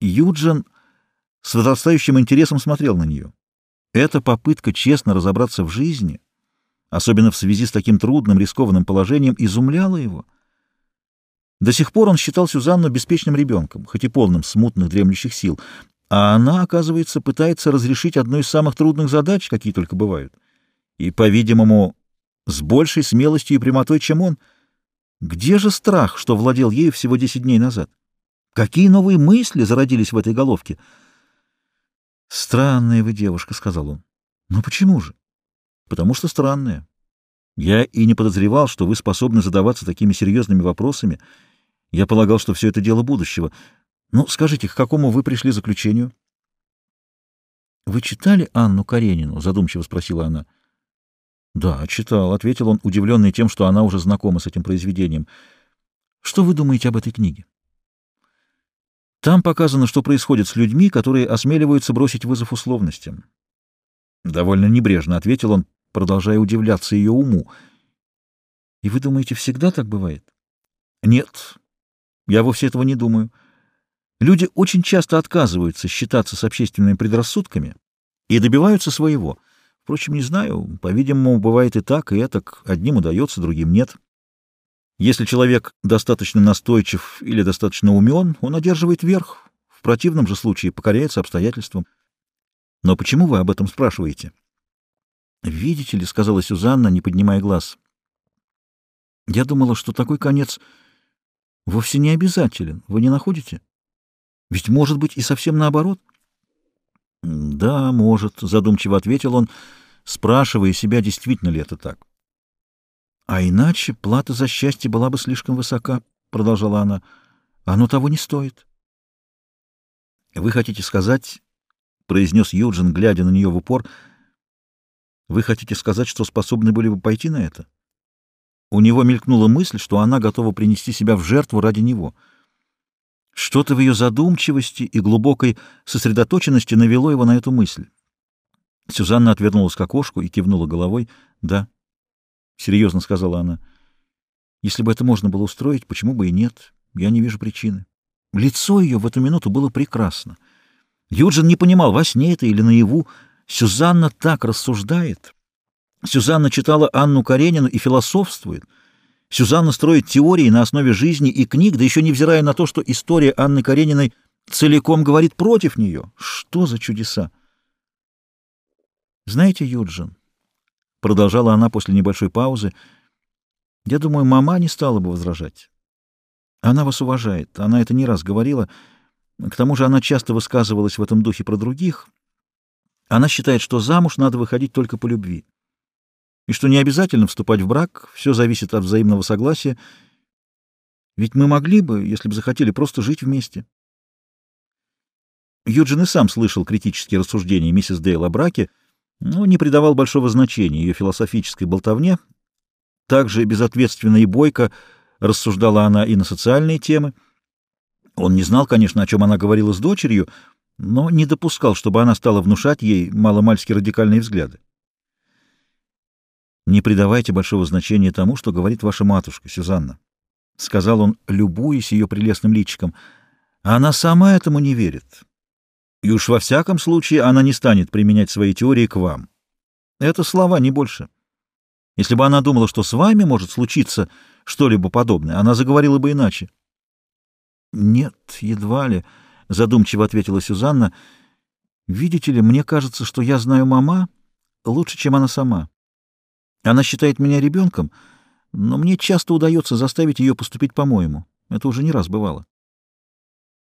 Юджин с возрастающим интересом смотрел на нее. Эта попытка честно разобраться в жизни, особенно в связи с таким трудным, рискованным положением, изумляла его. До сих пор он считал Сюзанну беспечным ребенком, хоть и полным смутных дремлющих сил, а она, оказывается, пытается разрешить одну из самых трудных задач, какие только бывают, и, по-видимому, с большей смелостью и прямотой, чем он. Где же страх, что владел ею всего десять дней назад? Какие новые мысли зародились в этой головке? «Странная вы девушка», — сказал он. «Но почему же?» «Потому что странная. Я и не подозревал, что вы способны задаваться такими серьезными вопросами. Я полагал, что все это дело будущего. Ну, скажите, к какому вы пришли заключению?» «Вы читали Анну Каренину?» — задумчиво спросила она. «Да, читал», — ответил он, удивленный тем, что она уже знакома с этим произведением. «Что вы думаете об этой книге?» Там показано, что происходит с людьми, которые осмеливаются бросить вызов условностям. Довольно небрежно ответил он, продолжая удивляться ее уму. «И вы думаете, всегда так бывает?» «Нет, я вовсе этого не думаю. Люди очень часто отказываются считаться с общественными предрассудками и добиваются своего». Впрочем, не знаю, по-видимому, бывает и так, и так. Одним удается, другим нет. Если человек достаточно настойчив или достаточно умен, он одерживает верх. В противном же случае покоряется обстоятельствам. Но почему вы об этом спрашиваете? «Видите ли», — сказала Сюзанна, не поднимая глаз, — «я думала, что такой конец вовсе не обязателен. Вы не находите? Ведь может быть и совсем наоборот». «Да, может», — задумчиво ответил он, спрашивая себя, действительно ли это так. «А иначе плата за счастье была бы слишком высока», — продолжала она. «Оно того не стоит». «Вы хотите сказать...» — произнес Юджин, глядя на нее в упор. «Вы хотите сказать, что способны были бы пойти на это?» У него мелькнула мысль, что она готова принести себя в жертву ради него — что-то в ее задумчивости и глубокой сосредоточенности навело его на эту мысль. Сюзанна отвернулась к окошку и кивнула головой. «Да», — серьезно сказала она. «Если бы это можно было устроить, почему бы и нет? Я не вижу причины». Лицо ее в эту минуту было прекрасно. Юджин не понимал, во сне это или наяву. Сюзанна так рассуждает. Сюзанна читала Анну Каренину и философствует — Сюзанна строит теории на основе жизни и книг, да еще невзирая на то, что история Анны Карениной целиком говорит против нее. Что за чудеса? Знаете, Юджин, — продолжала она после небольшой паузы, — я думаю, мама не стала бы возражать. Она вас уважает, она это не раз говорила. К тому же она часто высказывалась в этом духе про других. Она считает, что замуж надо выходить только по любви и что не обязательно вступать в брак, все зависит от взаимного согласия. Ведь мы могли бы, если бы захотели, просто жить вместе. Юджин и сам слышал критические рассуждения миссис Дейл о браке, но не придавал большого значения ее философической болтовне. Также безответственно и бойко рассуждала она и на социальные темы. Он не знал, конечно, о чем она говорила с дочерью, но не допускал, чтобы она стала внушать ей маломальски радикальные взгляды. «Не придавайте большого значения тому, что говорит ваша матушка, Сюзанна», — сказал он, любуясь ее прелестным личиком. «А она сама этому не верит. И уж во всяком случае она не станет применять свои теории к вам. Это слова, не больше. Если бы она думала, что с вами может случиться что-либо подобное, она заговорила бы иначе». «Нет, едва ли», — задумчиво ответила Сюзанна. «Видите ли, мне кажется, что я знаю мама лучше, чем она сама». Она считает меня ребенком, но мне часто удается заставить ее поступить по-моему. Это уже не раз бывало.